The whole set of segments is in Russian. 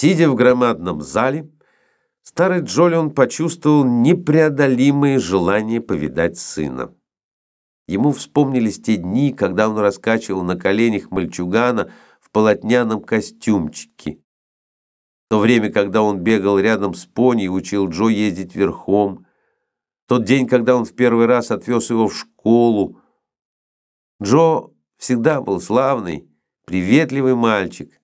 Сидя в громадном зале, старый Джолион почувствовал непреодолимое желание повидать сына. Ему вспомнились те дни, когда он раскачивал на коленях мальчугана в полотняном костюмчике. То время, когда он бегал рядом с пони и учил Джо ездить верхом. Тот день, когда он в первый раз отвез его в школу. Джо всегда был славный, приветливый мальчик.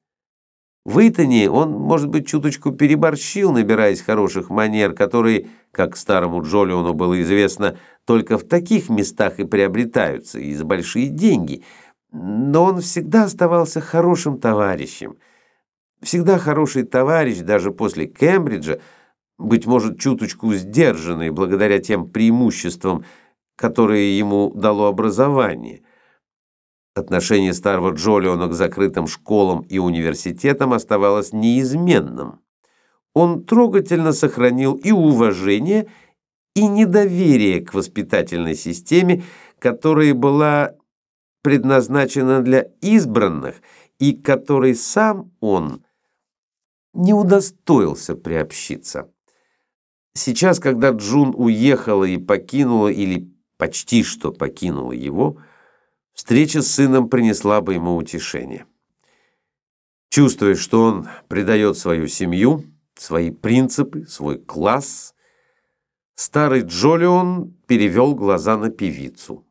В Итоне он, может быть, чуточку переборщил, набираясь хороших манер, которые, как старому Джолиону было известно, только в таких местах и приобретаются, и за большие деньги. Но он всегда оставался хорошим товарищем. Всегда хороший товарищ, даже после Кембриджа, быть может, чуточку сдержанный благодаря тем преимуществам, которые ему дало образование – Отношение старого Джолиона к закрытым школам и университетам оставалось неизменным. Он трогательно сохранил и уважение, и недоверие к воспитательной системе, которая была предназначена для избранных и которой сам он не удостоился приобщиться. Сейчас, когда Джун уехала и покинула или почти что покинула его, Встреча с сыном принесла бы ему утешение. Чувствуя, что он предает свою семью, свои принципы, свой класс, старый Джолион перевел глаза на певицу.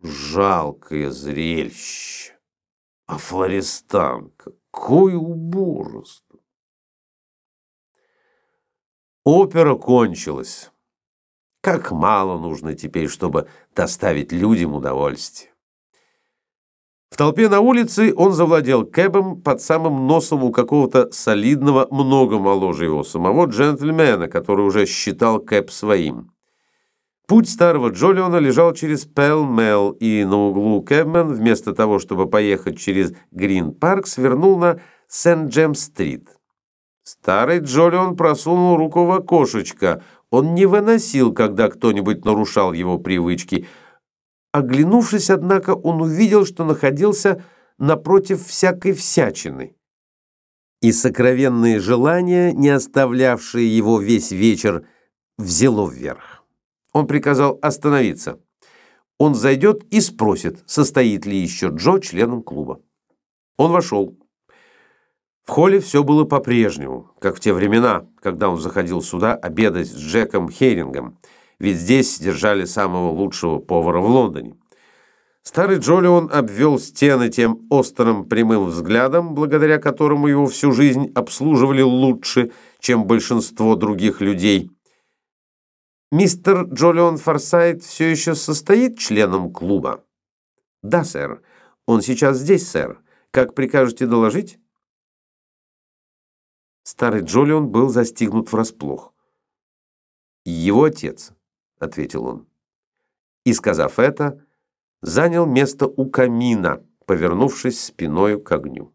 Жалкое зрелище. А Флористан, какое убожество! Опера кончилась. Как мало нужно теперь, чтобы доставить людям удовольствие. В толпе на улице он завладел кэбом под самым носом у какого-то солидного, много моложе его самого джентльмена, который уже считал кэб своим. Путь старого Джолиона лежал через Пэл-Мэл, и на углу Кэбмен, вместо того, чтобы поехать через Грин-парк, свернул на Сент-Джемс-стрит. Старый Джолион просунул руку в окошечко. Он не выносил, когда кто-нибудь нарушал его привычки. Оглянувшись, однако, он увидел, что находился напротив всякой всячины. И сокровенные желания, не оставлявшие его весь вечер, взяло вверх. Он приказал остановиться. Он зайдет и спросит, состоит ли еще Джо членом клуба. Он вошел. В холле все было по-прежнему, как в те времена, когда он заходил сюда обедать с Джеком Херингом, ведь здесь держали самого лучшего повара в Лондоне. Старый Джолион обвел стены тем острым прямым взглядом, благодаря которому его всю жизнь обслуживали лучше, чем большинство других людей. «Мистер Джолион Форсайт все еще состоит членом клуба?» «Да, сэр. Он сейчас здесь, сэр. Как прикажете доложить?» Старый Джолион был застигнут врасплох. «Его отец», — ответил он. И, сказав это, занял место у камина, повернувшись спиною к огню.